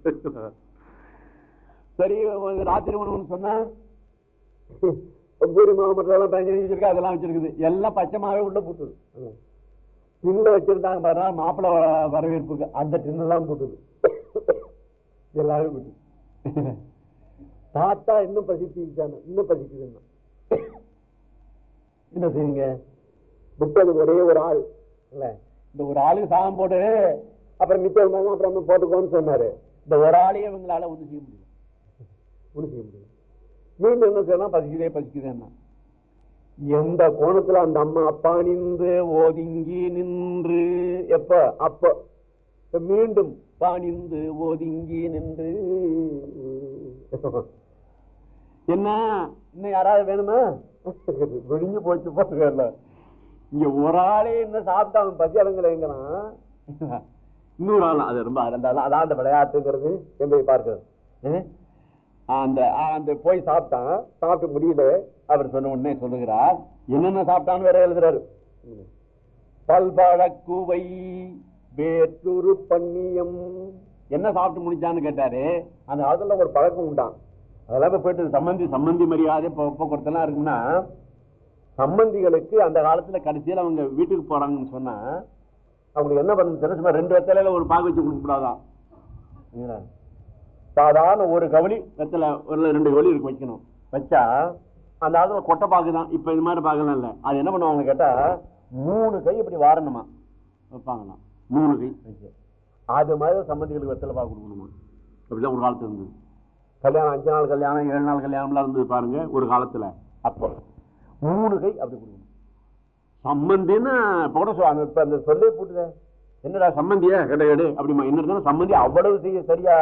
சரி ராத்திரி உணவுன்னு சொன்னா? பூரி மாவு மட்டும் எல்லாம் வச்சிருக்கா அதெல்லாம் வச்சிருக்குது. எல்லாம் பச்சைமாவே உள்ள போட்டுது. டின்ல வச்சிருந்தாங்க பாருங்க மாப்பிள்ளை வரவேற்புக்கு. அந்த டின்னெல்லாம் போட்டுது. எல்லாரும் போட்டு பார்த்தா இன்னும் பசிச்சுட்டானு இன்னும் பசிக்குதுன்னா. என்ன செய்யுங்க புத்தது ஒரே ஒரு ஆள். இல்ல இந்த ஒரு ஆளுக்கு சாதம் போட்டு அப்புறம் மிச்சம் இருந்தாங்க அப்புறம் போட்டுக்கோன்னு சொன்னாரு. இந்த ஒரு ஆளையே இவங்களால ஒண்ணு செய்ய முடியும் ஒண்ணு செய்ய முடியும் மீண்டும் என்ன செய்யலாம் பசிக்குதே பசிக்குதேன்னா எந்த கோணத்துல அந்த அம்மா அப்பா நின்று ஒதுங்கி நின்று எப்ப? அப்ப. மீண்டும் பாணிந்து ஒதுங்கி நின்று. என்ன? இன்னும் யாராவது வேணுமா? விடிஞ்சு போச்சு போட்டுக்கல இங்க ஒரு ஆளே என்ன சாப்பிட்டா அவன் பசி அடங்கலைங்கிறான் இன்னொரு ஆள் அது ரொம்ப அதான் அதான் அந்த விளையாட்டுங்கிறது என்பதை பார்க்கிறது அந்த அந்த போய் சாப்பிட்டான் சாப்பிட்டு முடியல அவர் சொன்ன உடனே சொல்லுகிறார் என்னென்ன சாப்பிட்டான்னு வேற எழுதுறாரு. பல்பழக்குவை வேற்றொரு பண்ணியம் என்ன சாப்பிட்டு முடிச்சான்னு கேட்டாரு. அந்த காலத்துல ஒரு பழக்கம் உண்டான் அதெல்லாம் இப்ப போயிட்டு சம்பந்தி சம்பந்தி மரியாதை கொடுத்தலாம் இருக்குன்னா சம்பந்திகளுக்கு அந்த காலத்துல கடைசியில் அவங்க வீட்டுக்கு போறாங்கன்னு சொன்னா அவங்களுக்கு என்ன தெரியுமா? சும்மா ரெண்டு வெத்தலையில ஒரு பாகு வச்சு கொடுக்க கூடாதான் சரிங்களா? சாதாரண ஒரு கவலி வெத்தலை ஒரு ரெண்டு கவலி இருக்கு வைக்கணும். வச்சா அந்த ஆளுல கொட்டை பாக்கு தான் இப்ப இது மாதிரி பாக்கலாம் இல்ல. அது என்ன பண்ணுவாங்க கேட்டா மூணு கை இப்படி வாரணுமா? வைப்பாங்களாம். மூணு கை. அது மாதிரி சம்பந்திகளுக்கு வெத்தலை பாக்கு கொடுக்கணுமா? அப்படிதான் ஒரு காலத்துல இருந்தது. கல்யாணம் அஞ்சு நாள் கல்யாணம் ஏழு நாள் கல்யாணம்லாம் இருந்தது பாருங்க ஒரு காலத்துல. அப்போ மூணு கை அப்படி கொடுக்கணும். சம்பந்தின்னு போட சொல்லுவாங்க இப்ப அந்த சொல்லே போட்டுத. என்னடா சம்பந்தியா? கிடையாது அப்படிமா என்ன சம்பந்தி அவ்வளவு செய்ய சரியா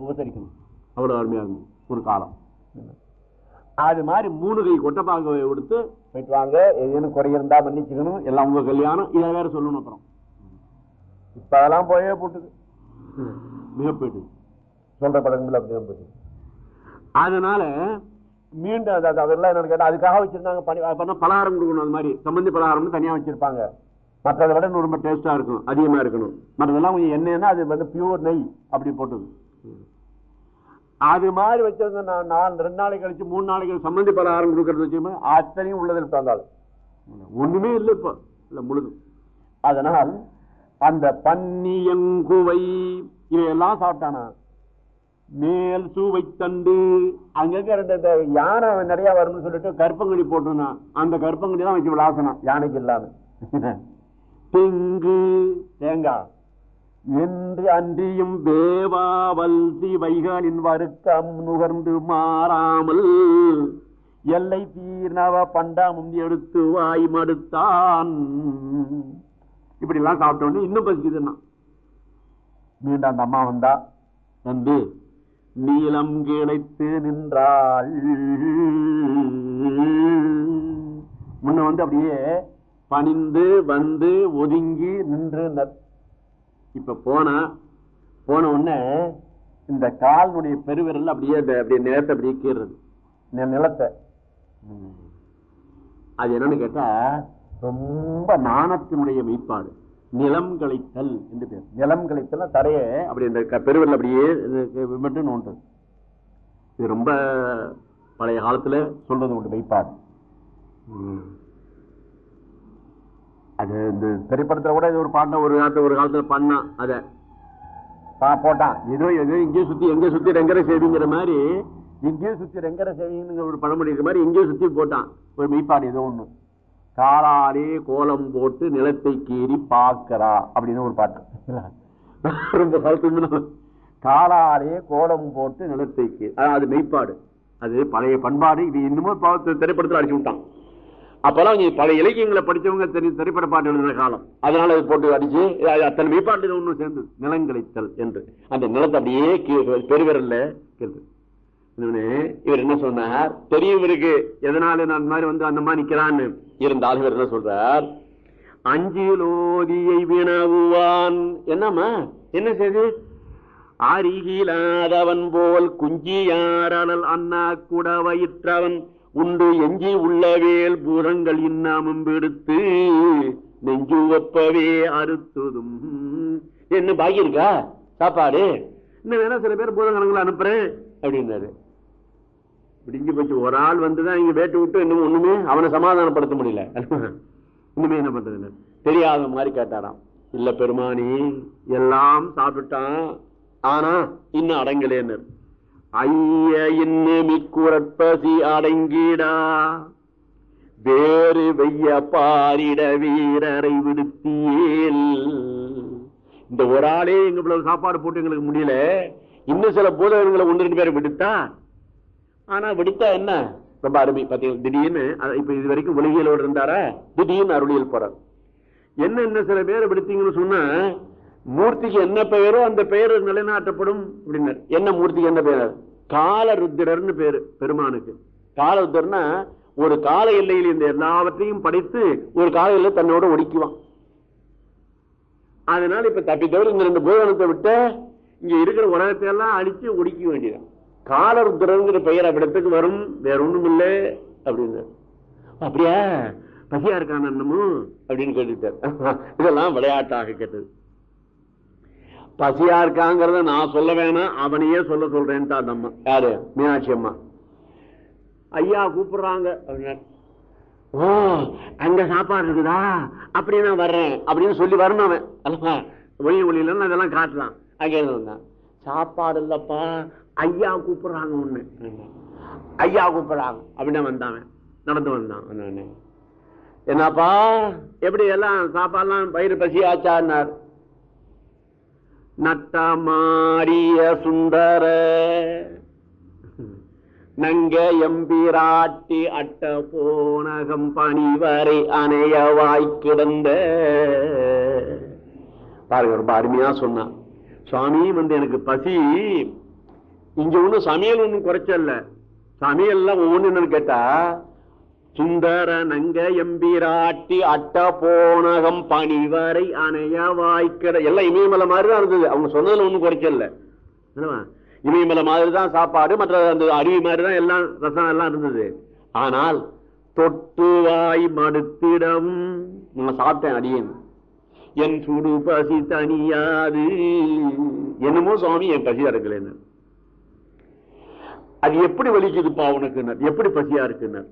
உபசரிக்கணும். அவ்வளவு அருமையா இருந்தது. ஒரு காலம். அது மாதிரி மூணு கை கொட்டைப்பாக கொடுத்து போயிட்டு வாங்க. ஏதேனும் குறை இருந்தா மன்னிச்சுக்கணும். எல்லாம் உங்க கல்யாணம். இதை வேற சொல்லணும் அப்புறம். இப்ப அதெல்லாம் போயே போட்டுது. மிக போயிட்டு சொல்ற படங்கள் அப்படிதான் போயிட்டு அதனால மீண்டும் அதெல்லாம் என்னன்னு கேட்டால் அதுக்காக வச்சிருந்தாங்க பலகாரம் கொடுக்கணும் அது மாதிரி. சம்பந்தி பலகாரம்னு தனியா வச்சிருப்பாங்க. மற்றதை விட இன்னும் ரொம்ப டேஸ்டா இருக்கும் அதிகமா இருக்கணும். மற்றதெல்லாம் கொஞ்சம் என்னன்னா அது வந்து பியூர் நெய் அப்படி போட்டது. அது மாதிரி வச்சிருந்த நான் நாலு ரெண்டு நாளைக்கு கழிச்சு மூணு நாளைக்கு சம்பந்தி பலகாரம் கொடுக்கறது வச்சு அத்தனையும் உள்ளதில் தந்தாலும் ஒண்ணுமே இல்லை இப்போ. இல்லை முழுதும். அதனால் அந்த பன்னியங்குவை இவையெல்லாம் சாப்பிட்டானா? மேல் சூவை தண்டு. அங்கங்க ரெண்டு யானை நிறைய வரும்னு சொல்லிட்டு கற்பங்கடி போட்டிருந்தான். அந்த கற்பங்கடி தான் வச்சு விளாசனம் யானைக்கு இல்லாத தெங்கு தேங்காய். என்று அன்றியும் தேவாவல் வைகளின் வருக்கம் நுகர்ந்து மாறாமல் எல்லை தீர்ணவ பண்டாமும் எடுத்து வாய் மடுத்தான். இப்படி எல்லாம் சாப்பிட்டோன்னு இன்னும் பசிக்குதுன்னா. மீண்டும் அந்த அம்மா வந்தா வந்து நீளம் கிடைத்து நின்றாள். முன்ன வந்து அப்படியே பணிந்து வந்து ஒதுங்கி நின்று இப்ப போனா போன உடனே இந்த கால்னுடைய பெருவிரல் அப்படியே அப்படியே நிலத்தை அப்படியே கீறுறது நிலத்தை. அது என்னன்னு கேட்டா ரொம்ப நாணத்தினுடைய மெய்ப்பாடு. நிலம் கழித்தல் என்று பேர். நிலம் கழித்தல் தரைய அப்படி இந்த க- அப்படியே விமட்டு மட்டும் நோண்டது இது ரொம்ப பழைய காலத்துல சொல்றது உண்டு மெய்ப்பாடு அது இந்த திரைப்படத்துல கூட இது ஒரு பாட்டை ஒரு காலத்துல ஒரு காலத்துல பண்ணான் அத. பா- போட்டான் ஏதோ ஏதோ இங்கேயும் சுத்தி எங்க சுத்தி ரெங்கரை சேவிங்கிற மாதிரி இங்கேயும் சுத்தி ரெங்கரை சேவிங்கிற ஒரு பழமொழி இருக்கிற மாதிரி இங்கேயும் சுத்தி போட்டான். ஒரு மெய்ப்பாடு ஏதோ ஒன்று காலாலே கோலம் போட்டு நிலத்தை கீறி பார்க்கிறா அப்படின்னு ஒரு பாட்டு. ரொம்ப காலத்துக்கு காலாலே கோலம் போட்டு நிலத்தை கீறி. அது மெய்ப்பாடு. அது பழைய பண்பாடு. இது இன்னமும் திரைப்படத்தில் அடிச்சு விட்டான். அப்பெல்லாம் இங்க பல இலக்கியங்களை படிச்சவங்க தெரி திரைப்பட பாட்டு எழுதுற காலம். அதனால அது போட்டு அடிச்சு அத்தனை மெய்ப்பாட்டு ஒண்ணு சேர்ந்து நிலங்களைத்தல் என்று. அந்த நிலத்தை அப்படியே கீழே பெருவிரல்ல இவர் என்ன சொன்னார்? தெரியும் இவருக்கு எதனால நான் அந்த மாதிரி வந்து அந்த மாதிரி நிக்கிறான்னு இருந்தாலும் இவர் என்ன சொல்றார்? அஞ்சிலோதியை வினவுவான். என்னம்மா? என்ன செய்து? அருகிலாதவன் போல் குஞ்சியாரல் அண்ணா கூட வயிற்றவன் உண்டு எஞ்சி உள்ளவேல் பூரங்கள் இன்னாமும் விடுத்து நெஞ்சு ஒப்பவே அறுத்துதும். என்ன பாக்கி இருக்கா சாப்பாடு? இன்னும் வேணா சில பேர் பூரங்கணங்களை அனுப்புறேன் அப்படின்னாரு. விடிஞ்சு போச்சு ஒரு ஆள் வந்துதான் இங்க வேட்டு விட்டு இன்னும் ஒண்ணுமே அவனை சமாதானப்படுத்த முடியல. இன்னுமே என்ன பண்றது தெரியாத மாதிரி கேட்டாராம். இல்ல பெருமானி எல்லாம் சாப்பிட்டான். ஆனா இன்னும் அடங்கலேன்னு ஐய இன்னும் மிக்குரற்பசி அடங்கிடா. வேறு வெய்ய பாரிட வீரரை விடுத்தியேல் இந்த ஒரு ஆளே எங்க சாப்பாடு போட்டு எங்களுக்கு முடியல. இன்னும் சில பூதகங்களை ஒன்று ரெண்டு பேரை விடுத்தா ஆனா விடுத்தா என்ன? ரொம்ப அருமை. பாத்தீங்க திடீர்னு இப்ப இது வரைக்கும் உலகியலோடு இருந்தாரா? திடீர்னு அருளியல் போறார். என்ன என்ன சில பேரை விடுத்தீங்கன்னு சொன்னா மூர்த்திக்கு என்ன பெயரோ அந்த பெயர் நிலைநாட்டப்படும் அப்படின்னார். என்ன மூர்த்திக்கு என்ன பெயர்? கால ருத்திரர்னு பேரு பெருமானுக்கு. காலருத்திரர்னா ஒரு கால எல்லையில் இந்த எல்லாவற்றையும் படைத்து ஒரு கால எல்லை தன்னோட ஒடுக்குவான். அதனால இப்ப தப்பி தவிர இந்த ரெண்டு பூரணத்தை விட்டு இங்க இருக்கிற உலகத்தை எல்லாம் அழிச்சு ஒடுக்க வேண்டியதான். காலருத்திரங்கிற பெயர் அவ்விடத்துக்கு வரும் வேற ஒன்றும் இல்லை அப்படின்னு. அப்படியா? பசியா இருக்கான் என்னமும் அப்படின்னு கேட்டுட்டார் இதெல்லாம் விளையாட்டாக கேட்டது. பசியா இருக்காங்கிறத நான் சொல்ல வேணாம் அவனையே சொல்ல சொல்றேன்ட்டா அந்த அம்மா. யாரு? மீனாட்சி அம்மா. ஐயா கூப்பிடுறாங்க அப்படின்னா ஓ அங்க சாப்பாடு இருக்குதா? அப்படி நான் வர்றேன் அப்படின்னு சொல்லி வரணும் அவன். அல்லவா ஒளி ஒளியில அதெல்லாம் காட்டலாம். அங்கே சாப்பாடு இல்லப்பா ஐயா கூப்பிடுறாங்க ஒண்ணு. ஐயா கூப்பிடுறாங்க. அப்படின்னு வந்தான். நடந்து வந்தான். வந்தானே என்னப்பா? எப்படி எல்லாம் சாப்பாடுலாம் பயிர் பசி ஆச்சான்னார் நட்டமாடிய சுந்தர. நங்க எம்பிராட்டி அட்ட போனகம் பணிவரை அணையவாய் கிடந்த. பாருங்க ரொம்ப அருமையா சொன்னான். சுவாமி வந்து எனக்கு பசி இங்க ஒண்ணும் சமையல் ஒண்ணும் குறைச்சல்ல. சமையல்லாம் ஒவ்வொன்னு என்னன்னு கேட்டா சுந்தர நங்க எம்பிராட்டி அட்ட போனகம் பணிவரை அணைய வாய்க்கிற எல்லாம் இமயமலை மாதிரி தான் இருந்தது. அவங்க சொன்னதுல ஒண்ணும் குறைச்சல்ல. என்னவா? இமயமலை மாதிரி தான் சாப்பாடு மற்ற அந்த அருவி மாதிரி தான் எல்லாம் ரசம் எல்லாம் இருந்தது. ஆனால் தொட்டு வாய் மடுத்திடம். நான் சாப்பிட்டேன் அடியேன். என் சுடு பசி தனியாது என்னமோ சுவாமி என் பசி அடக்கலைன்னு. அது எப்படி வலிக்குதுப்பா உனக்கு எப்படி பசியா இருக்குன்னு.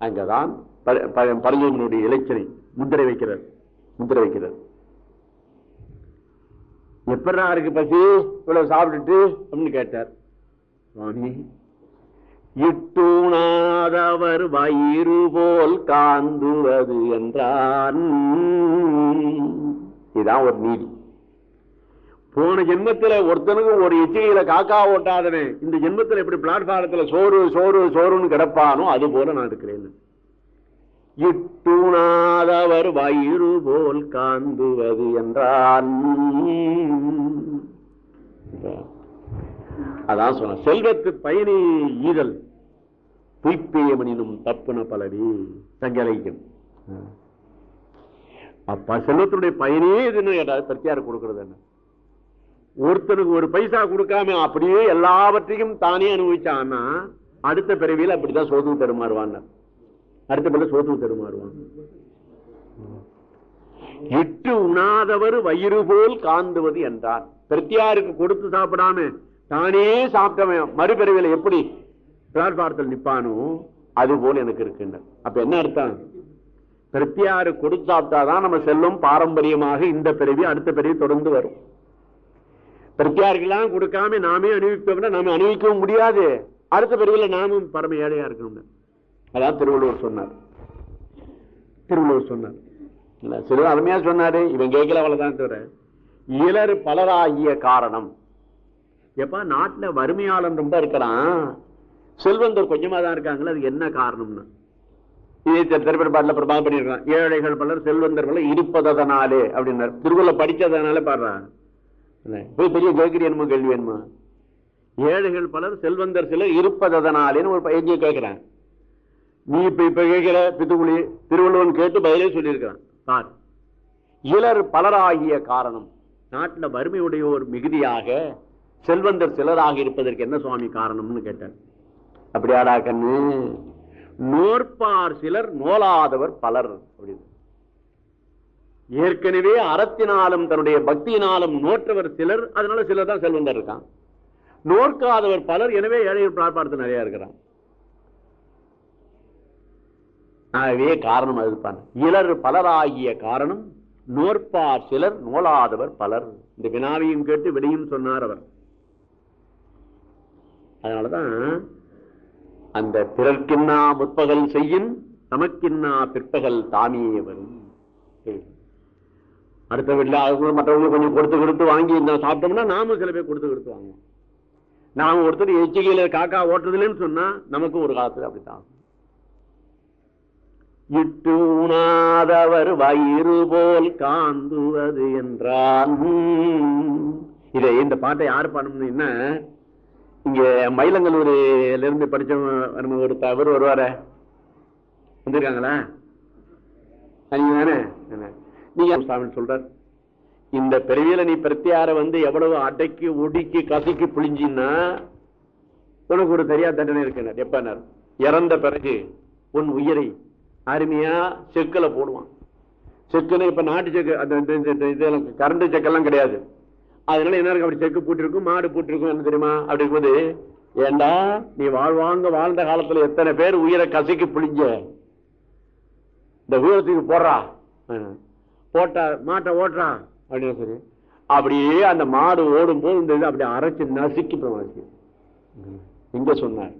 அங்கதான் பர- பர- பரஞ்சோதியினுடைய இலச்சனை முத்திரை வைக்கிறார். முத்திரை வைக்கிறார். எப்படா இருக்கு பசி? இவ்வளவு சாப்பிட்டுட்டு அப்படின்னு கேட்டார். சுவாமி இட்டுணாதவர் வயிறு போல் காந்துவது என்றான். இதுதான் ஒரு நீதி. போன ஜென்மத்தில் ஒருத்தனுக்கு ஒரு எச்சரிக்கையில காக்கா ஓட்டாதவன் இந்த ஜென்மத்தில் எப்படி பிளாட்ஃபாரத்தில் சோறு சோறு சோறுன்னு கிடப்பானோ அது போல நான் இருக்கிறேன் இட்டுணாதவர் வயிறு போல் காந்துவது என்றான். அதான் சொன்ன செல்வத்து பயணி ஈதல் பொய்ப்பேயமனினும் தப்புன பலவி சங்கலைக்கும் அப்ப செல்வத்தினுடைய பயனே இதுன்னு கேட்டாரு பிரத்தியார் கொடுக்கறது என்ன? ஒருத்தனுக்கு ஒரு பைசா கொடுக்காம அப்படியே எல்லாவற்றையும் தானே அனுபவிச்சான்னா அடுத்த பிறவியில் அப்படிதான் சோதனை தருமாறுவாங்க அடுத்த பிறகு சோதனை தருமாறுவாங்க இட்டு உண்ணாதவர் வயிறு போல் காந்துவது என்றார். பிரத்தியாருக்கு கொடுத்து சாப்பிடாம தானே சாப்பிட்டவன் மறுபிறவியில் எப்படி பிளாட்பாரத்தில் நிப்பானோ அது போல் எனக்கு இருக்குன்னு அப்ப என்ன அர்த்தம்? பிரத்தியாரு கொடுத்து சாப்பிட்டாதான் நம்ம செல்லும் பாரம்பரியமாக இந்த பிறவி அடுத்த பிறவி தொடர்ந்து வரும். பிரத்தியாருக்கெல்லாம் கொடுக்காம நாமே அணிவிப்போம்னா நாம அணிவிக்கவும் முடியாது. அடுத்த பிரிவுல நாமும் பரம ஏழையா இருக்கணும் அதான் திருவள்ளுவர் சொன்னார். திருவள்ளுவர் சொன்னார். இல்ல சிறு அருமையா சொன்னாரு. இவன் கேட்கல அவ்வளவுதான் தவிர. இலர் பலராகிய காரணம். எப்பா நாட்டுல வறுமையாளன் ரொம்ப இருக்கிறான். செல்வந்தர் கொஞ்சமா தான் இருக்காங்களே அதுக்கு என்ன காரணம்னு. இதே திரைப்பட பிரபாகம் பண்ணியிருக்கான். ஏழைகள் பலர் செல்வந்தர் பலர் இருப்பதனாலே அப்படின்னாரு. திருக்குறளை படிச்சதனால பாடுறான். போய் பெரிய கேட்கிறீ என்னமோ கேள்வி வேணுமா? ஏழைகள் பலர் செல்வந்தர் சிலர் இருப்பதனாலேன்னு ஒரு எங்கே கேட்கிறேன். நீ இப்ப இப்ப கேட்கிற பித்துக்குழி திருவள்ளுவன் கேட்டு பதிலே சொல்லியிருக்கிறான். பார் இலர் பலராகிய காரணம் நாட்டில் வறுமையுடைய ஒரு மிகுதியாக செல்வந்தர் சிலராக இருப்பதற்கு என்ன சுவாமி காரணம்னு கேட்டார். அப்படியாடா கண்ணு? நோற்பார் சிலர் நோலாதவர் பலர் அப்படின்னு. ஏற்கனவே அறத்தினாலும் தன்னுடைய பக்தியினாலும் நோற்றவர் சிலர் அதனால சிலர் தான் செல்வந்தர் இருக்கான் நோர்க்காதவர் பலர் எனவே ஏழைகள் பிரார்த்தனை நிறைய இருக்கிறான். ஆகவே காரணம் அதுதான். இலர் பலராகிய காரணம் நோற்பார் சிலர் நோலாதவர் பலர். இந்த வினாவையும் கேட்டு விடையும் சொன்னார் அவர். அதனாலதான் அந்த பிறர்க்கின்னா முற்பகல் செய்யின் தமக்கின்னா பிற்பகல் தாமியே வரும். அடுத்த வீட்டில் அவங்க மற்றவங்களுக்கு கொஞ்சம் கொடுத்து கொடுத்து வாங்கி இந்த சாப்பிட்டோம்னா நாமும் சில பேர் கொடுத்து கொடுத்து வாங்குவோம். நாம ஒருத்தர் எச்சிக்கையில் காக்கா ஓட்டுறதுலன்னு சொன்னா நமக்கு ஒரு காலத்தில் அப்படித்தான் இட்டு உணாதவர் வயிறு போல் காந்துவது என்றால் இதை இந்த பாட்டை யார் பாடணும்னு இங்க மயிலங்கல்லூரில இருந்து படிச்ச ஒரு தவறு வருவார. வந்திருக்காங்களா? நீங்க தானே? நீங்க சாமி சொல்றார்? இந்த பிறவியில நீ பிரத்தியார வந்து எவ்வளவு அடைக்கி ஒடுக்கி கசக்கி புளிஞ்சின்னா உனக்கு ஒரு சரியா தண்டனை இருக்கிறார் எப்ப இறந்த பிறகு உன் உயிரை அருமையா செக்குல போடுவான். செக்குன்னு இப்ப நாட்டு செக்கு அந்த இதெல்லாம் கரண்ட் செக்கெல்லாம் கிடையாது. அதனால என்ன இருக்கு? அப்படி செக்கு போட்டிருக்கும் மாடு போட்டிருக்கும் என்ன தெரியுமா? அப்படி இருக்கும்போது ஏண்டா நீ வாழ்வாங்க வாழ்ந்த காலத்துல எத்தனை பேர் உயிரை கசக்கி புளிஞ்ச இந்த உயரத்துக்கு போடுறா. போட்ட மாட்டை ஓட்டுறான். அப்படின்னு சொல்லி அப்படியே அந்த மாடு ஓடும் போது இந்த இது அப்படி அரைச்சு நசுக்கி பிரமாணிச்சு எங்க சொன்னார்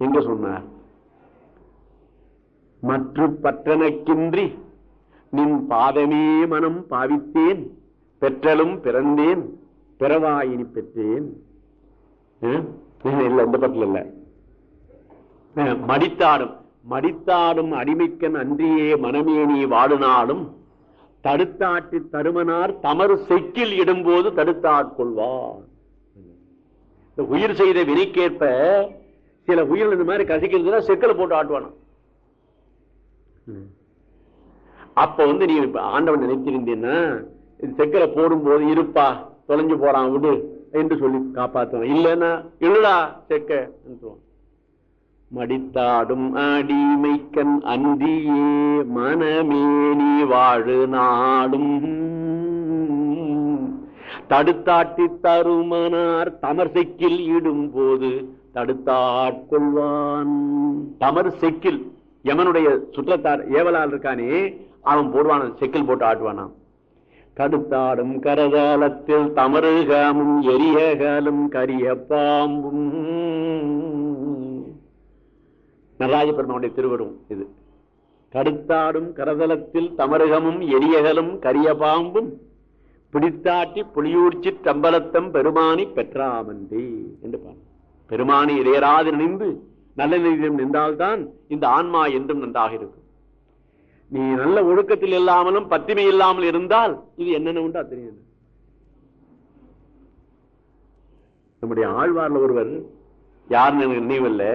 எங்க சொன்னார் மற்ற பற்றனக்கின்றி நின் பாதமே மனம் பாவித்தேன் பெற்றலும் பிறந்தேன் பிறவாயினி பெற்றேன். இல்ல இந்த பட்டில் இல்ல. மடித்தாடும். மடித்தாடும் அடிமைக்கன் அன்றியே மனமே நீ வாடுநாடும் தடுத்தாட்டி தருமனார் தமறு செக்கில் இடும்போது தடுத்தாட்கொள்வார் உயிர் செய்த வினைக்கேற்ப சில உயிர் இந்த மாதிரி கசிக்கிறதுனா செக்கில் போட்டு ஆட்டுவானா? அப்ப வந்து நீ ஆண்டவன் நினைத்திருந்தீன்னா செக்கல போடும்போது இருப்பா தொலைஞ்சு போறான் விடு என்று சொல்லி காப்பாற்றுவான் இல்லைன்னா இல்லடா செக்க மடித்தாடும் அடிமைக்கன் அந்தியே மனமேனி வாழு நாடும் தடுத்தாட்டி தருமனார் தமர் செக்கில் இடும் போது தடுத்தாட்கொள்வான் தமர் செக்கில் யமனுடைய சுற்றத்தார் ஏவலால் இருக்கானே அவன் போடுவான செக்கில் போட்டு ஆட்டுவானான் கடுத்தாடும் கரகாலத்தில் தமருகாமும் எரியகாலும் கரிய பாம்பும். நடராஜ பெருமானுடைய திருவரும் இது. கடுத்தாடும் கரதலத்தில் தமருகமும் எரியகலும் கரிய பாம்பும் பிடித்தாட்டி புலியூர்ச்சி தம்பலத்தம் பெருமானி பெற்றாமந்தி என்று பாரு பெருமானி இடையராது நினைந்து நல்ல நிலையம் நின்றால்தான் இந்த ஆன்மா என்றும் நன்றாக இருக்கும். நீ நல்ல ஒழுக்கத்தில் இல்லாமலும் பத்திமை இல்லாமல் இருந்தால் இது என்னென்ன உண்டா தெரியும் நம்முடைய ஆழ்வார்ல ஒருவர் யாருன்னு எனக்கு நினைவில்லை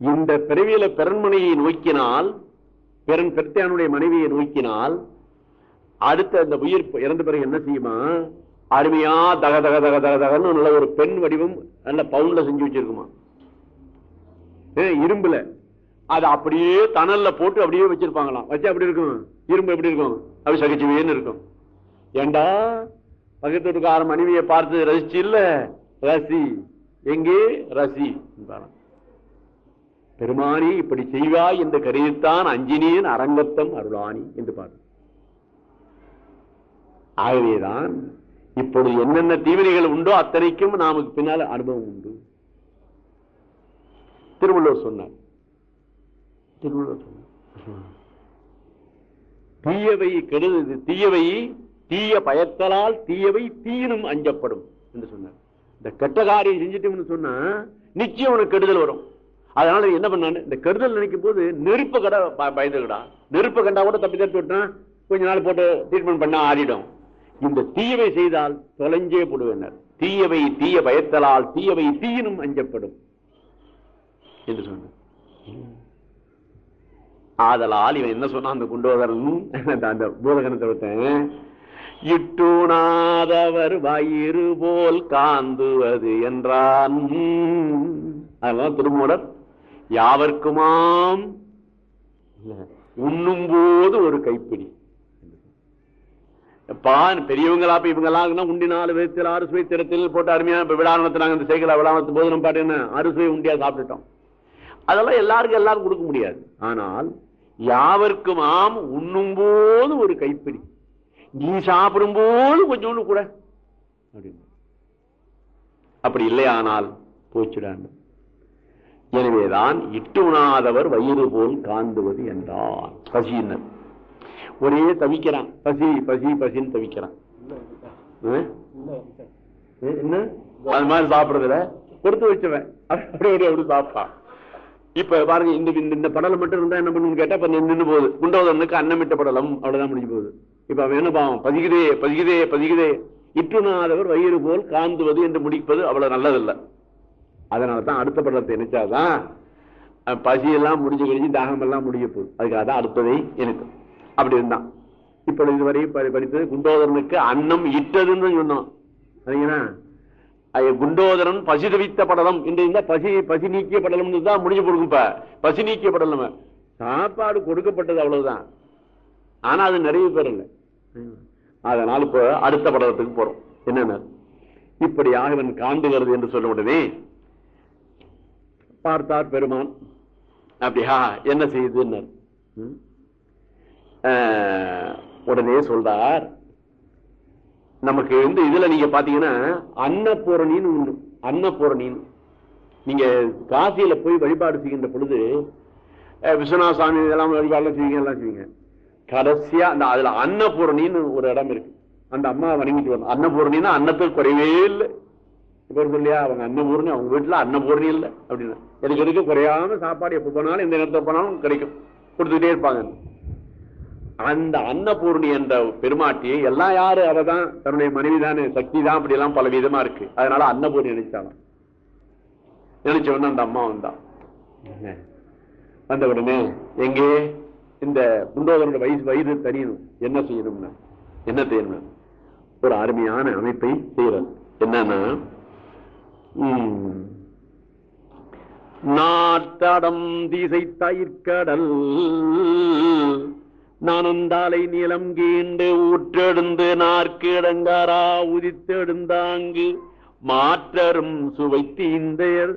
இந்த பிறவியில பெருண்மனையை நோக்கினால் பெரும் பெருத்தியானுடைய மனைவியை நோக்கினால் அடுத்த அந்த உயிர் இறந்த பிறகு என்ன செய்யுமா? அருமையா தக தக தக தக தகன்னு நல்ல ஒரு பெண் வடிவம் நல்ல பவுன்ல செஞ்சு வச்சிருக்குமா? இரும்புல. அது அப்படியே தணல்ல போட்டு அப்படியே வச்சிருப்பாங்களாம். வச்சு அப்படி இருக்கும்? இரும்பு எப்படி இருக்கும்? அப்படி சகிச்சுவேன்னு இருக்கும். ஏண்டா? பக்கத்து வீட்டுக்கார மனைவியை பார்த்து ரசிச்சு இல்ல? ரசி. எங்கே? ரசி. பெருமானி இப்படி செய்வாய் என்று கருதித்தான் அஞ்சினியின் அரங்கத்தம் அருளானி என்று பாடு. ஆகவேதான் இப்பொழுது என்னென்ன தீவினைகள் உண்டோ அத்தனைக்கும் நமக்கு பின்னால் அனுபவம் உண்டு. திருவள்ளுவர் சொன்னார். திருவள்ளுவர் சொன்னார். தீயவை கெடுது தீயவை தீய பயத்தலால் தீயவை தீயினும் அஞ்சப்படும் என்று சொன்னார். இந்த கெட்ட காரியம் செஞ்சுட்டோம்னு சொன்னா நிச்சயம் உனக்கு கெடுதல் வரும். அதனால என்ன பண்ணான்னு இந்த கருதல் நினைக்கும் போது நெருப்பு கடை பயந்துக்கடா நெருப்பு கண்டா கூட தப்பி தப்பி விட்டா கொஞ்ச நாள் போட்டு ட்ரீட்மெண்ட் பண்ணா ஆடிடும் இந்த தீயவை செய்தால் தொலைஞ்சே போடுவேனர். தீயவை தீய பயத்தலால் தீயவை தீயினும் அஞ்சப்படும். என்று சொன்ன ஆதலால் இவன் என்ன சொன்னான் அந்த குண்டோதரன்? அந்த பூதகனத்தை விட்டேன் இட்டுணாதவர் வயிறு போல் காந்துவது என்றான். அதனால திருமூடர் யாவர்க்குமாம்? உண்ணும் போது ஒரு கைப்பிடி. எப்பா பெரியவங்களா இப்ப இவங்கெல்லாம் உண்டி நாலு விதத்தில் அறுசுவை திறத்தில் போட்டு அருமையா இப்ப விழா இந்த சைக்கிள் விழா போது நம்ம பாட்டு என்ன? அறுசுவை உண்டியா சாப்பிட்டுட்டோம். அதெல்லாம் எல்லாருக்கும் எல்லாரும் கொடுக்க முடியாது. ஆனால் யாவர்க்கும் ஆம் உண்ணும் போது ஒரு கைப்பிடி. நீ சாப்பிடும் போது கொஞ்சோண்டு கூட. அப்படின்னு. அப்படி இல்லையானால் போச்சுடான்னு எனவேதான் இட்டு உணாதவர் வயிறு போல் காந்துவது என்றார் பசியினர் ஒரே தவிக்கிறான். பசி பசி பசின்னு தவிக்கிறான். என்ன? அது மாதிரி சாப்பிடுறதுல? கொடுத்து வச்சவன். அப்படி அப்படி அப்படி சாப்பிட்டான். இப்ப பாருங்க இந்த இந்த- இந்த படலம் மட்டும் இருந்தா என்ன பண்ணுன்னு கேட்டா இப்ப நின்று போகுது. குண்டோதனுக்கு அன்னமிட்ட படலம் அவ்வளவுதான் முடிஞ்சு போகுது. இப்ப அவன் என்ன பாவம்? பசிக்குதே பசிக்குதே பசிக்குதே. இட்டுணாதவர் வயிறு போல் காந்துவது என்று முடிப்பது அவ்வளவு நல்லதல்ல. அதனாலதான் அடுத்த படலத்தை நினைச்சாதான் பசியெல்லாம் முடிஞ்சு கழிஞ்சு தாகம் எல்லாம் முடிய போகுது. அதுக்காக தான் அடுத்ததை எனக்கு. அப்படி இருந்தான். இப்போ இதுவரை படித்தது குண்டோதரனுக்கு அன்னம் இட்டதுன்னு சொன்னோம். சரிங்களா? குண்டோதரன் பசி தவித்த படலம். என்று இருந்தால் பசி பசி நீக்கிய படலம் தான் முடிஞ்சு கொடுக்கும் பசி நீக்கிய படலம் சாப்பாடு கொடுக்கப்பட்டது அவ்வளவுதான். ஆனா அது நிறைய பேர் இல்லை. அதனால இப்ப அடுத்த படலத்துக்கு போறோம். என்னென்ன? இப்படியாக இவன் காண்டுகிறது என்று சொல்ல உடனே பார்த்தார் பெருமான். அப்படியா என்ன செய்யுதுன்னு ம்? உடனே சொல்றார் நமக்கு வந்து இதுல நீங்க பாத்தீங்கன்னா அன்னபூரணின்னு உண்டு. அன்னபூரணின்னு. நீங்க காசியில போய் வழிபாடு செய்கின்ற பொழுது விஸ்வநாத சாமி இதெல்லாம் வழிபாடுலாம் செய்வீங்க எல்லாம் செய்வீங்க. கடைசியா அந்த அதுல அன்னபூரணின்னு ஒரு இடம் இருக்கு. அந்த அம்மா வணங்கிட்டு வரணும். அன்னபூரணின்னா அன்னத்துக்கு குறைவே இல்லை. இப்போ இல்லையா அவங்க அன்னபூர்ணி அவங்க வீட்டுல அன்னபூர்ணி இல்லை அப்படின்னு. எனக்கு இருக்க குறையாம சாப்பாடு எப்போ போனாலும் எந்த நேரத்துல போனாலும் கிடைக்கும். கொடுத்துக்கிட்டே இருப்பாங்க. அந்த அன்னபூர்ணி என்ற பெருமாட்டியை எல்லாம் யாரு? அவதான் தன்னுடைய மனைவி தானே சக்தி தான் அப்படி எல்லாம் பல விதமா இருக்கு. அதனால அன்னபூர்ணி நினைச்சாலும். நினைச்ச உடனே அந்த அம்மா வந்தான். வந்த உடனே எங்கே? இந்த குண்டோதரோட வயசு வயது தெரியணும் என்ன செய்யணும்னா? என்ன செய்யணும்னா? ஒரு அருமையான அமைப்பை செய்யறது என்னன்னா நாட்டடம் திசை தயிர்கடல் நானந்தாலை நிலம் கீண்டு ஊற்றெடுந்து நாற்கிடங்காரா உதித்தெடுந்தாங்கு. மாற்றரும் சுவை தீந்தர்.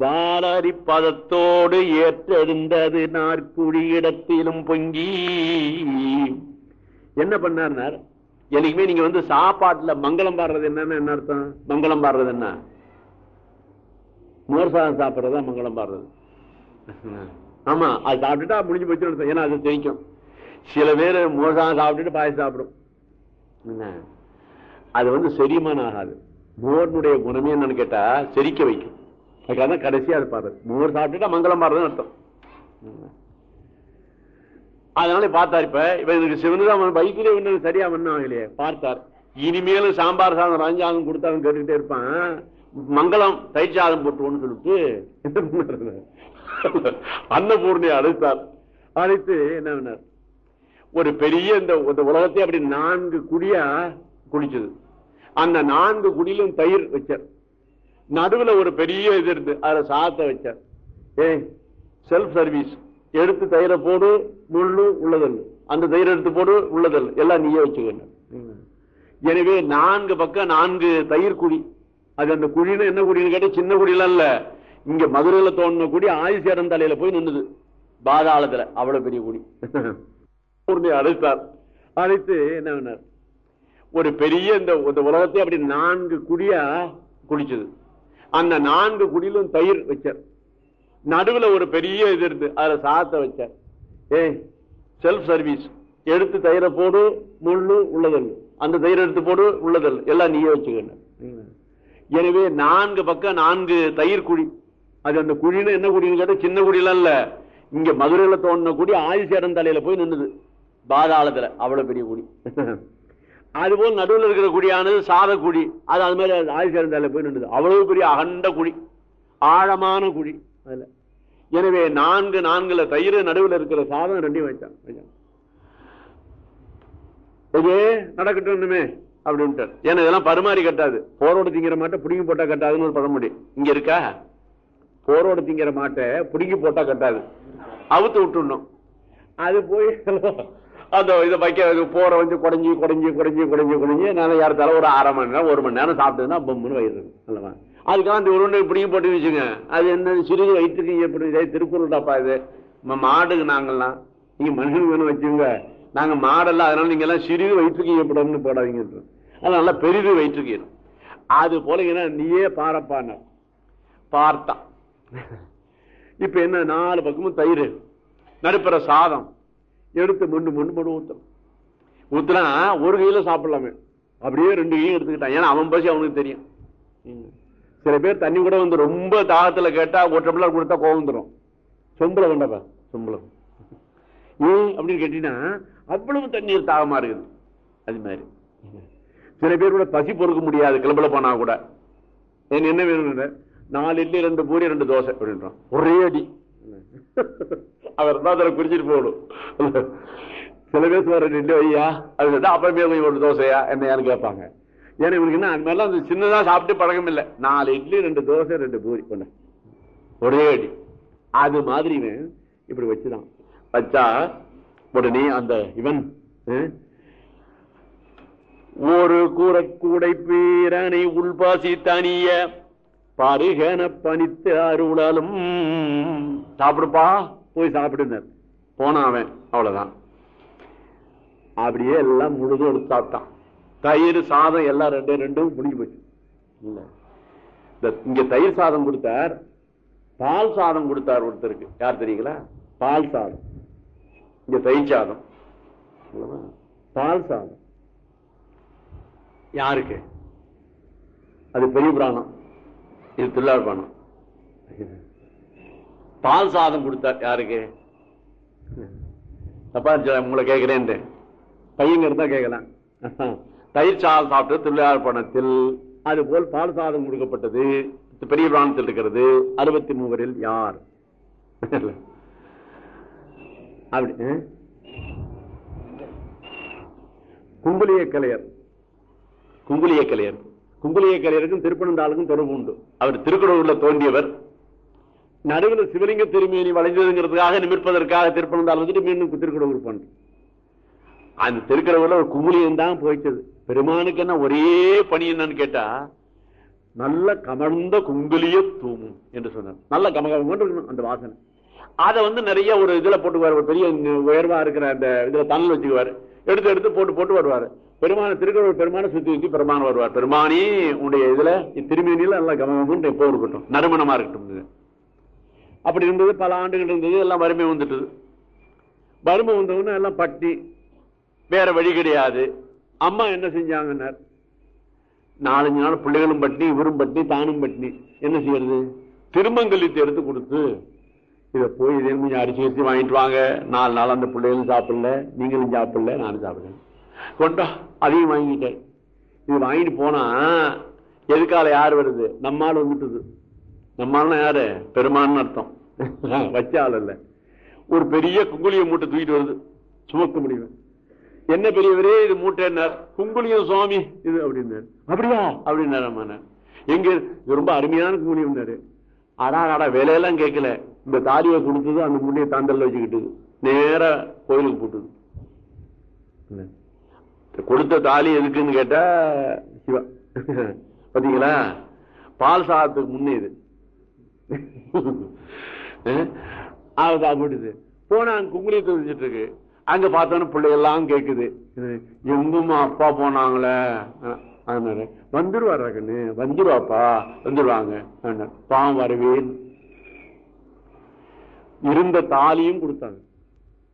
வாலரி பதத்தோடு ஏற்றெடுந்தது நாற்குடி இடத்திலும் பொங்கி. என்ன பண்ணார் என்னைக்குமே நீங்க வந்து சாப்பாட்டுல மங்களம் பாடுறது என்னன்னு என்ன அர்த்தம்? மங்களம் பாடுறது என்ன? மோர் சாதம் சாப்பிட்றது தான் மங்களம் பாடுறது. ஆமா அது சாப்பிட்டுட்டா முடிஞ்சு போச்சுன்னு ஏன்னா அது ஜெயிக்கும். சில பேர் மோர் சாதம் சாப்பிட்டுட்டு பாயசம் சாப்பிடும். என்ன? அது வந்து செரிமானம் ஆகாது மோர்னுடைய குணமே என்னன்னு கேட்டா செரிக்க வைக்கும். அதுக்காக கடைசியா அது பாடுறது. மோர் சாப்பிட்டுட்டா மங்களம் பாடுறதுன்னு அர்த்தம். அதனால பார்த்தார் இப்ப இப்ப எனக்கு சிவனுதான் பைக்கிலே ஒண்ணு சரியா ஒண்ணும் ஆகலையே பார்த்தார். இனிமேலும் சாம்பார் சாதம் ரஞ்சாதம் கொடுத்தாலும் கேட்டுக்கிட்டே இருப்பான். மங்களம் தயிர் சாதம் போட்டுவோன்னு சொல்லிட்டு? அன்னபூர்ணியை அழைத்தார். அழைத்து என்ன ஒரு பெரிய இந்த உலகத்தை அப்படி நான்கு குடியா குடிச்சது. அந்த நான்கு குடியிலும் தயிர் வச்சார். நடுவுல ஒரு பெரிய இது இருந்து அதுல சாதத்தை வச்சார். ஏய் செல்ஃப் சர்வீஸ் எடுத்து தயிரை போடு முள்ளு உள்ளதல் அந்த தயிர் எடுத்து போடு உள்ளதல் எல்லாம் நீயே வச்சுக்கணும் எனவே நான்கு பக்கம் நான்கு தயிர் குழி அது அந்த குழின்னு என்ன குழின்னு கேட்டா சின்ன குழிலாம் அல்ல. இங்க மதுரையில தோணுன குடி ஆதிசேரன் தலையில போய் நின்னுது. பாதாளத்துல. அவ்வளவு பெரிய குடி. அழைத்தார். அழைத்து என்ன பண்ணார்? ஒரு பெரிய இந்த இந்த உலகத்தை அப்படி நான்கு குடியா குடிச்சது. அந்த நான்கு குடியிலும் தயிர் வச்சார். நடுவுல ஒரு பெரிய இது இருந்து அதுல சாத்த வச்சார். ஏ செல்ஃப் சர்வீஸ் எடுத்து தயிரை போடு முள்ளு உள்ளதல் அந்த தயிர் எடுத்து போடு உள்ளதல் எல்லாம் நீயே வச்சுக்கணும் எனவே நான்கு பக்கம் நான்கு தயிர் குழி. அது அந்த குழின்னு என்ன குழின்னு கேட்டா சின்ன குழிலாம் இல்ல. இங்க மதுரையில தோணின குடி ஆதிசேரன் தலையில போய் நின்னுது. பாதாளத்துல. அவ்வளவு பெரிய குடி அதுபோல் நடுவில் இருக்கிற குடியானது சாத குடி அது அது மாதிரி ஆதிசேரன் தலையில போய் நின்றுது அவ்வளவு பெரிய அகண்ட குழி. ஆழமான குழி அதுல. எனவே நான்கு நான்குல தயிர் நடுவில் இருக்கிற சாதம் ரெண்டையும் வச்சான். வச்சான். நடக்கட்டும் நடக்கட்டும்னுமே அப்படின்ட்டு ஏன்னா இதெல்லாம் பருமாறி கட்டாது. போரோடு திங்கிற மாட்டை புடுங்கி போட்டா கட்டாதுன்னு ஒரு பழமொழி இங்க இருக்கா? போரோடு திங்கிற மாட்டை புடுங்கி போட்டா கட்டாது. அவுத்து விட்டுடணும். அது போய் அந்த இதை வைக்க போற வந்து குடஞ்சி குடஞ்சி குடஞ்சி குடஞ்சி குடஞ்சி. நான் யாரத்தால ஒரு அரை மணி நேரம் ஒரு மணி நேரம் சாப்பிட்டதுன்னா பொம்முன்னு வயிறு அல்லவா? அதுக்காக அந்த உருண்டை பிடிங்கி போட்டு வச்சுங்க. அது என்ன சிறிது வயிற்றுக்கு எப்படி இதே திருக்குறள்டாப்பா இது. நம்ம மாடுக்கு நாங்கள்லாம். நீங்க மனுஷனுக்கு வேணும் வச்சுங்க. நாங்க மாடல்ல அதனால நீங்க எல்லாம் சிறிது வயிற்றுக்கு ஏற்படும்னு போடாதீங்க. அதனால நல்லா பெரிது வயிற்றுக்கு அது போல நீயே பாரப்பான பார்த்தான் இப்ப என்ன நாலு பக்கமும் தயிர் நடுப்புற சாதம் எடுத்து மண்ணு மண்ணு மண்ணு ஊத்தணும் ஊத்துனா ஒரு கையில சாப்பிடலாமே. அப்படியே ரெண்டு கையும் எடுத்துக்கிட்டான். ஏன்னா அவன் பசி அவனுக்கு தெரியும். சில பேர் தண்ணி கூட வந்து ரொம்ப தாகத்துல கேட்டா ஒரு டம்ளர் கொடுத்தா கோவந்துடும் வந்துடும் சொம்பளம் வேண்டாப்பா சொம்பளம் ஏன் அப்படின்னு கேட்டீங்கன்னா அவ்வளவு தண்ணீர் தாகமா இருக்குது. அது மாதிரி. சில பேர் கூட பசி பொறுக்க முடியாது கிளம்பல போனா கூட. என்ன வேணும் நாலு இட்லி ரெண்டு பூரி ரெண்டு தோசை அப்படின்றான். ஒரே அடி. அவர் தான் அதில் குறிச்சிட்டு போகணும். சில பேர் சொல்ற ரெண்டு ஐயா அது கேட்டா அப்புறமே ஒரு தோசையா? என்னையான்னு கேட்பாங்க. ஏன்னா இவனுக்கு என்ன அந்த மாதிரிலாம் அந்த சின்னதாக சாப்பிட்டு பழக்கம் இல்லை. நாலு இட்லி ரெண்டு தோசை ரெண்டு பூரி. ஒன்று ஒரே அடி. அது மாதிரி இப்படி வச்சுதான். வச்சா உடனே அந்த இவன் ஒரு கூரை பேரனை உள்பாசி தனிய பருகன பணித்து அருளாலும். சாப்பிடுப்பா போய் சாப்பிடுனர். போனான் அவன் அவ்வளவுதான். அப்படியே எல்லாம் முழுதும் எடுத்து சாப்பிட்டான் தயிர் சாதம் எல்லாம் ரெண்டு ரெண்டும் முடிஞ்சு போச்சு. இல்ல. இங்க தயிர் சாதம் கொடுத்தார் பால் சாதம் கொடுத்தார் ஒருத்தருக்கு. யார் தெரியுங்களா? பால் சாதம். இங்க தயிர் சாதம்? பால் சாதம். யாருக்கு? அது பெரிய புராணம். இது திருவிழா பானம் பால் சாதம் கொடுத்தார் யாருக்கு? தப்பா உங்களை கேட்கிறேன் பையங்க இருந்தா கேட்கலாம் தயிர் சாதம் சாப்பிட்டு திருவிழா பணத்தில் அது போல் பால் சாதம் கொடுக்கப்பட்டது. பெரிய புராணத்தில் இருக்கிறது. அறுபத்தி மூவரில் யார்? அப்படி? குங்குலிய கலையர் குங்குலிய கலையர் குங்குலிய கலையருக்கும் திருப்பனந்தாளுக்கும் தொடர்பு உண்டு. அவர் திருக்குறூர்ல தோன்றியவர். நடுவில் சிவலிங்க திருமேனி வளைஞ்சதுங்கிறதுக்காக நிமிர்ப்பதற்காக திருப்பனந்தாள் வந்துட்டு மீண்டும் திருக்குறூர் பண்ற அந்த திருக்குறவுல ஒரு குங்குலியம் தான் போயிட்டது. பெருமானுக்கு என்ன ஒரே பணி என்னன்னு கேட்டா நல்ல கமழ்ந்த குங்குலிய தூமும் என்று சொன்னார். நல்ல கமகம் இருக்கணும் அந்த வாசனை. அதை வந்து நிறைய ஒரு இதுல போட்டுக்குவார். ஒரு பெரிய உயர்வா இருக்கிற அந்த இதுல தண்ணல் வச்சுக்குவாரு. எடுத்து எடுத்து போட்டு போட்டு வருவார். பெருமான திருக்குறள் பெருமான சுத்தி சுத்தி பெருமான வருவார். பெருமானி உடைய இதுல திருமணியில நல்லா கவனம் எப்போ இருக்கட்டும் நறுமணமா இருக்கட்டும் அப்படி இருந்தது பல ஆண்டுகள் இருந்தது எல்லாம் வறுமை வந்துட்டது. வறுமை வந்தவொடனே எல்லாம் பட்டி வேற வழி கிடையாது. அம்மா என்ன செஞ்சாங்கன்னார்? நாலஞ்சு நாள் பிள்ளைகளும் பட்டினி இவரும் பட்டினி தானும் பட்டினி. என்ன செய்யறது? திருமங்கலித்து எடுத்து கொடுத்து இதை போய் இதே கொஞ்சம் அரிசி அரிசி வாங்கிட்டு வாங்க. நாலு நாள் அந்த பிள்ளைகளும் சாப்பிடல நீங்களும் சாப்பிடல நானும் சாப்பிடுறேன் கொண்டா அதையும் வாங்கிட்டேன். இது வாங்கிட்டு போனா எதுக்கால யார் வருது? நம்மால் வந்துட்டுது. நம்மால்னா யாரு? பெருமான்னு அர்த்தம். வச்ச ஆள் இல்லை ஒரு பெரிய குங்குளிய மூட்டை தூக்கிட்டு வருது. சுமக்க முடியும் என்ன பெரியவரே இது மூட்டைன்னார். குங்குளியம் சுவாமி? இது அப்படின்னாரு. அப்படியா? அப்படின்னாரு அம்மா எங்க இது ரொம்ப அருமையான குங்குளியம்னாரு அடா அடா வேலையெல்லாம் கேட்கல. இந்த தாலியை கொடுத்தது அந்த முன்னைய தாண்டல்ல வச்சுக்கிட்டது நேரா கோயிலுக்கு போட்டுது. கொடுத்த தாலி எதுக்குன்னு கேட்டா சிவா. பாத்தீங்களா? பால் சாதத்துக்கு முன்னே இது. அது சாப்பிட்டுது போனா அங்க குங்குளியத்தை வச்சுட்டு இருக்கு. அங்க பார்த்தோன்னு பிள்ளைகள்லாம் கேக்குது. எங்குமா அப்பா போனாங்களே? அதனால வந்துருவாரா கண்ணு? வந்துருவாப்பா. வந்துருவாங்க. பாவம் வரவேன் இருந்த தாலியும் கொடுத்தாங்க.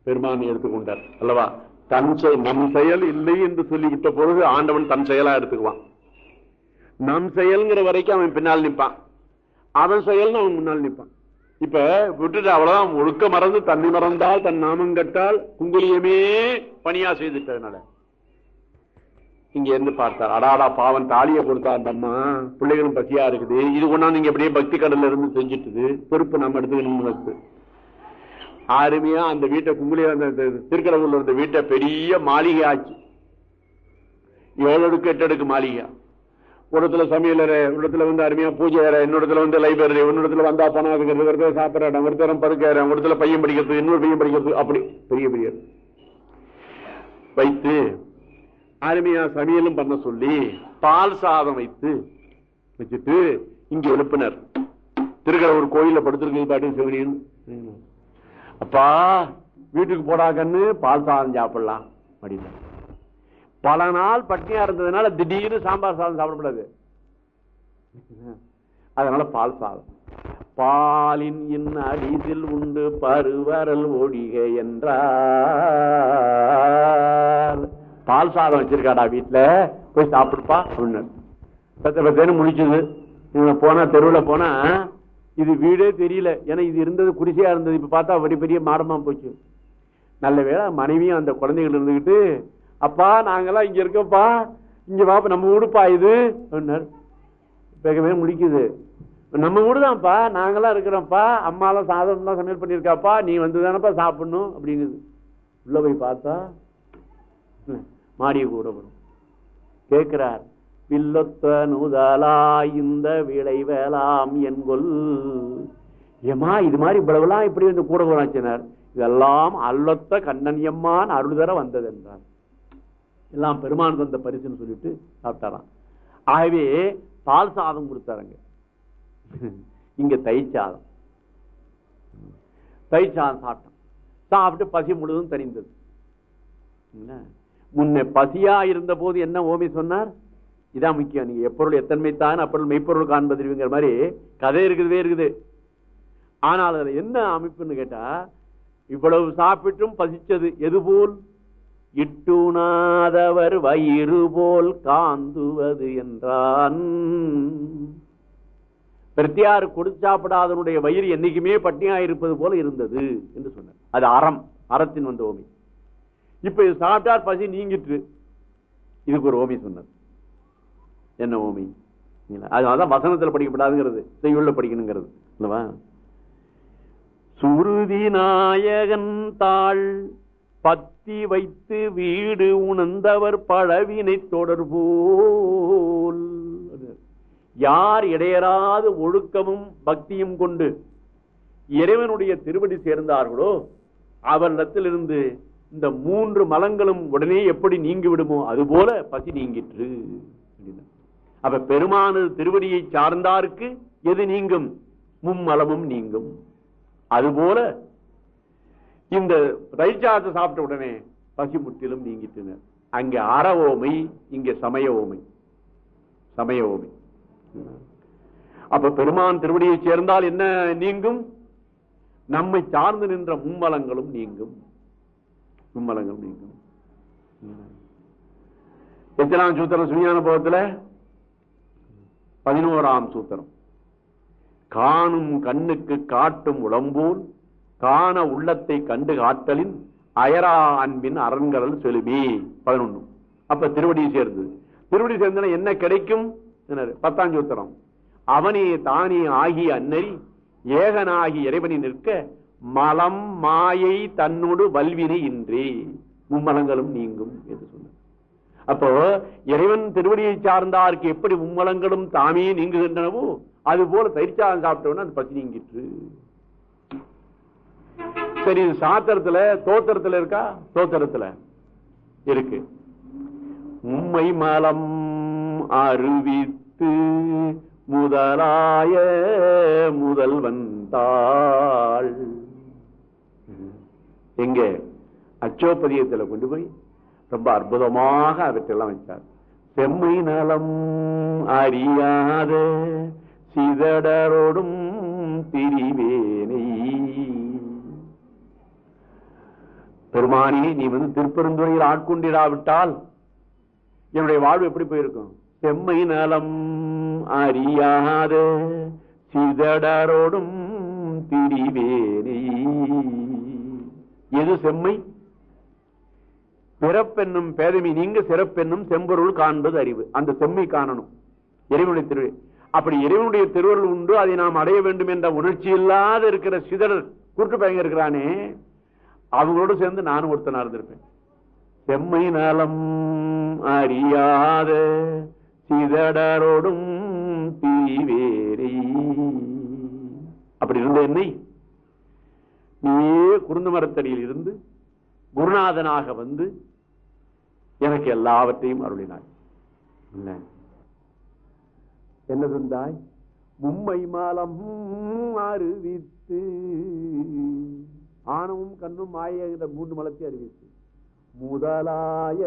பெருமான் எடுத்துக்கொண்டார். அல்லவா? தன் செயல் நம் செயல் இல்லை என்று சொல்லிவிட்ட பொழுது ஆண்டவன் தன் செயலா எடுத்துக்குவான். நம் செயல்ங்கிற வரைக்கும் அவன் பின்னால் நிப்பான் அவன் செயல்னு அவன் முன்னால் நிப்பான் இப்ப விட்டுட்டு அவ்வளவுதான். ஒழுக்க மறந்து தன்னை மறந்தால் தன் நாமம் கட்டால் குங்குலியமே பணியா செய்துட்டதுனால. இங்க இருந்து பார்த்தார். அடாடா பாவன் தாலியை கொடுத்தா அந்த அம்மா. பிள்ளைகளும் பசியா இருக்குது. இது கொண்டாந்து நீங்க அப்படியே பக்தி கடல்ல இருந்து செஞ்சுட்டுது. பொறுப்பு நம்ம எடுத்துக்கணும் அருமையா அந்த வீட்டை கும்பலி அந்த அந்த திருக்கடவுர்ல இருந்த வீட்டை பெரிய மாளிகை ஆச்சு. ஏழு அடுக்கு எட்டு அடுக்கு மாளிகை ஒரு இடத்துல சமையலறை ஒரு இடத்துல வந்து அருமையா பூஜை வேற இன்னொரு இடத்துல வந்து லைப்ரரி இன்னொரு இடத்துல வந்தா பணம் அதுக்கு ஒருத்தர் இடத்துல சாப்பிட்ற இடம் ஒரு படுக்க இடம் ஒரு இடத்துல பையன் படிக்கிறது இன்னொரு பையன் படிக்கிறது அப்படி பெரிய பெரிய வைத்து அருமையா சமையலும் பண்ண சொல்லி பால் சாதம் வைத்து வச்சுட்டு இங்க எழுப்பினர். திருக்கடவுர் ஒரு கோயில்ல படுத்திருக்கு பாட்டி அப்பா வீட்டுக்கு போடாக்கன்னு பால் சாதம் சாப்பிடலாம் அப்படின்னா பல நாள் பட்னியா இருந்ததுனால திடீர்னு சாம்பார் சாதம் சாப்பிடக்கூடாது. அதனால பால் சாதம். பாலின் இன் அடிதில் உண்டு பருவரல் ஒழிக என்றார். பால் சாதம் வச்சிருக்காடா வீட்டுல போய் சாப்பிடுப்பா அப்படின்னு. பத்து பத்தேன்னு முடிச்சது இவங்க போனா தெருவில் போனா இது வீடே தெரியல. ஏன்னா இது இருந்தது குடிசையா இருந்தது. இப்ப பார்த்தா பெரிய பெரிய மாடமா போச்சு. நல்ல வேலை மனைவியும் அந்த குழந்தைகள் இருந்துகிட்டு அப்பா நாங்கெல்லாம் இங்க இருக்கோம்ப்பா. இங்க பாப்பா நம்ம வீடுப்பா இது. அப்படின்னாரு. வேகவே முடிக்குது நம்ம வீடுதான்ப்பா நாங்களாம் இருக்கிறோம்ப்பா. அம்மாலாம் சாதம் தான் சமையல் பண்ணியிருக்காப்பா. நீ வந்து தானப்பா சாப்பிடணும். அப்படிங்குது. உள்ள போய் பார்த்தா மாடிய கூட வரும். கேட்கிறார் வில்லொத்த நுதலா இந்த விளை வேளாம் என்கொல் ஏமா இது மாதிரி இவ்வளவுலாம் இப்படி வந்து கூட வராச்சினார் இதெல்லாம் அல்லொத்த கண்ணனியம்மான் அருள்தர வந்தது என்றார் எல்லாம் பெருமான் தந்த பரிசுன்னு சொல்லிட்டு சாப்பிட்டாராம். ஆகவே பால் சாதம் கொடுத்தாருங்க. இங்க தயிர் சாதம். தயிர் சாதம் சாப்பிட்டான். சாப்பிட்டு பசி முழுவதும் தெரிந்தது. முன்ன பசியா இருந்த போது என்ன ஓமி சொன்னார்? இதான் முக்கியம். நீங்க எப்பொருள் எத்தன்மை தான் அப்பொருள் மெய்ப்பொருள் காண்பதுங்கிற மாதிரி கதை இருக்குதுவே இருக்குது. ஆனால் அதுல என்ன அமைப்புன்னு கேட்டா இவ்வளவு சாப்பிட்டும் பசிச்சது எது போல்? இட்டுணாதவர் வயிறு போல் காந்துவது என்றான். பிரத்தியார் கொடுத்து சாப்பிடாதனுடைய வயிறு என்னைக்குமே பட்டியா இருப்பது போல இருந்தது என்று சொன்னார். அது அறம் அறத்தின் வந்த ஓமி. இப்ப இது சாப்பிட்டார் பசி நீங்கிட்டு இதுக்கு ஒரு ஓமி சொன்னது என்ன ஓமி? அதனாலதான் வசனத்தில் படிக்கப்படாதுங்கிறது. செய்யுள்ள படிக்கணுங்கிறது. இல்லவா சுருதி நாயகன் தாள் பத்தி வைத்து வீடு உணர்ந்தவர் பழவினை தொடர்போல். யார் இடையராது ஒழுக்கமும் பக்தியும் கொண்டு இறைவனுடைய திருவடி சேர்ந்தார்களோ அவரிடத்திலிருந்து இந்த மூன்று மலங்களும் உடனே எப்படி நீங்கி விடுமோ அதுபோல பசி நீங்கிற்று. அப்ப பெருமானது திருவடியை சார்ந்தாருக்கு எது நீங்கும்? மும்மலமும் நீங்கும். அதுபோல இந்த ரயிற்சாதத்தை சாப்பிட்ட உடனே பசி முற்றிலும் நீங்கிட்டனர் அங்க அற ஓமை இங்க சமய ஓமை சமய ஓமை அப்ப பெருமான் திருவடியை சேர்ந்தால் என்ன நீங்கும்? நம்மை சார்ந்து நின்ற மும்மலங்களும் நீங்கும். கும்பலங்கள் நீங்கும். எத்தனாம் சூத்திரம் சுமியான போகத்துல? பதினோராம் சூத்திரம். காணும் கண்ணுக்கு காட்டும் உடம்போல் காண உள்ளத்தை கண்டு காட்டலின் அயரா அன்பின் அரண்கடல் செலுமி பதினொன்று அப்ப திருவடி சேர்ந்து. திருவடி சேர்ந்தன என்ன கிடைக்கும்? பத்தாம் சூத்திரம். அவனே தானே ஆகிய அன்னறி ஏகனாகி இறைவனி நிற்க மலம் மாயை தன்னோடு வல்வினை இன்றி மும்மலங்களும் நீங்கும் என்று சொன்னார். அப்போ இறைவன் திருவடியை சார்ந்தாருக்கு எப்படி மும்மலங்களும் தாமே நீங்குகின்றனவோ அது போல தயிர்ச்சாதம் சாப்பிட்டவன அது பசி நீங்கிற்று. சரி இது சாத்திரத்துல தோத்திரத்துல இருக்கா? தோத்திரத்துல இருக்கு. உம்மை மலம் அறிவித்து முதலாய முதல்வன் தாள். எங்க அச்சோப்பதியத்துல கொண்டு போய் ரொம்ப அற்புதமாக அவற்றெல்லாம் வைத்தார். செம்மை நலம் அறியாத சிதடரோடும் திரிவேனை. பெருமானி நீ வந்து திருப்பெருந்துறையில் ஆட்கொண்டிடாவிட்டால் என்னுடைய வாழ்வு எப்படி போயிருக்கும்? செம்மை நலம் அறியாத சிதடரோடும் திரிவேனை. எது செம்மை? பிறப்பென்னும் பேதமை நீங்க சிறப்பென்னும் செம்பொருள் காண்பது அறிவு. அந்த செம்மை காணணும். இறைவனுடைய திருவிழி அப்படி இறைவனுடைய திருவருள் உண்டு. அதை நாம் அடைய வேண்டும் என்ற உணர்ச்சி இல்லாத இருக்கிற சிதறல் கூட்டு பையங்க இருக்கிறானே அவங்களோட சேர்ந்து நானும் ஒருத்தனா இருந்திருப்பேன். செம்மை நலம் அறியாத சிதடரோடும் தீவேரி. அப்படி இருந்த என்னை? நீயே குருந்த மரத்தடியில் இருந்து குருநாதனாக வந்து எனக்கு எல்லாவற்றையும் அருளினாய். என்ன? தந்தாய் மும்மை மாலம் அறிவித்து ஆணவும் கண்ணும் மாய மூன்று மலத்தை அறிவித்து முதலாய